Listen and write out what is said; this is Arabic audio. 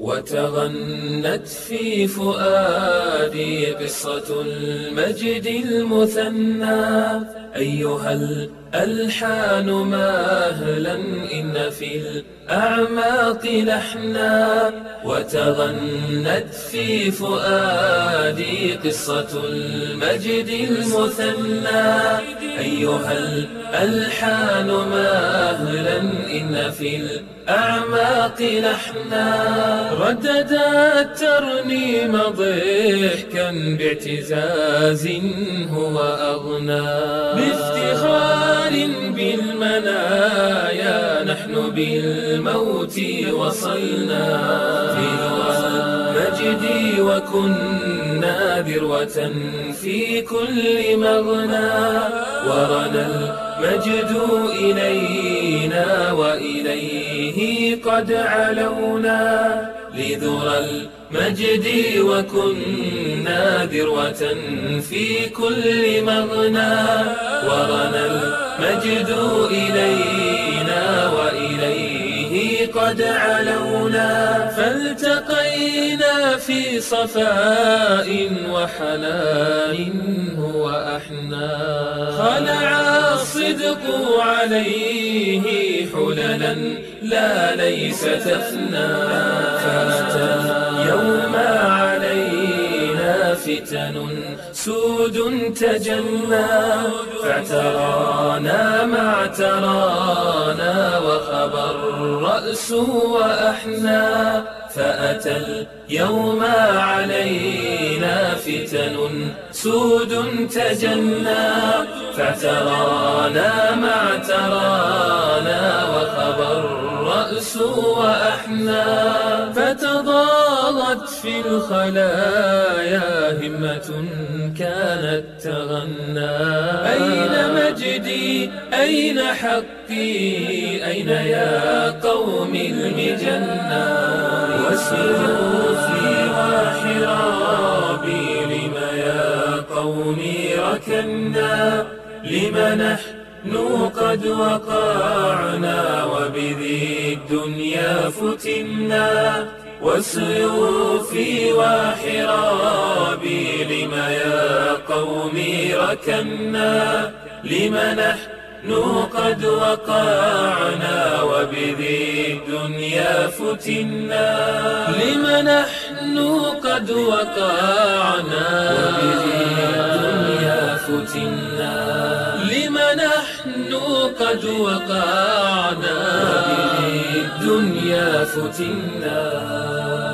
وتغنت في فؤادي قصة المجد المثنى. أيها الألحان ماهلا إن في الأعماق لحنا. وتغنت في فؤادي قصة المجد المثنى. أيها الألحان ماهلا إن في الأعماق لحنا ردد الترنيم ضحكا باعتزاز هو أغنى بافتخار بالمنايا نحن بالموت وصلنا في المجد وكنا ذروة في كل مغنى. ورنا المجد إلينا وإليه قد علونا. لذرى المجد وكنا ذروة في كل مغنى. ورنا المجد إلينا وإليه قد علونا. فالتقينا في صفاء وحنان هو أحنا خلع الصدق عليه حللا لا ليس تفنى. فأتى اليوم علينا فتن سود تجلى فاعترانا ما اعترانا الرأس وأحنا فأتى اليوم علينا فتن سود تجلى. فاعترانا ما اعترانا وخبى الرأس وأحنا فتضاغت في الخلايا همة كانت تغنى. أين مجدي؟ أين حقي؟ أين يا قوم المجنى وسيوفي وحرابي لم يا قومي ركنا لم نحن قد وقعنا وبذي الدنيا فتنا وسيوفي وحرابي. لم يا قومي ركنا لم نحن قد وقعنا وبذي الدنيا فتنا. لم نحن قد وقعنا وبذي الدنيا فتنا. لم نحن قد وقعنا وبذي الدنيا فتنا.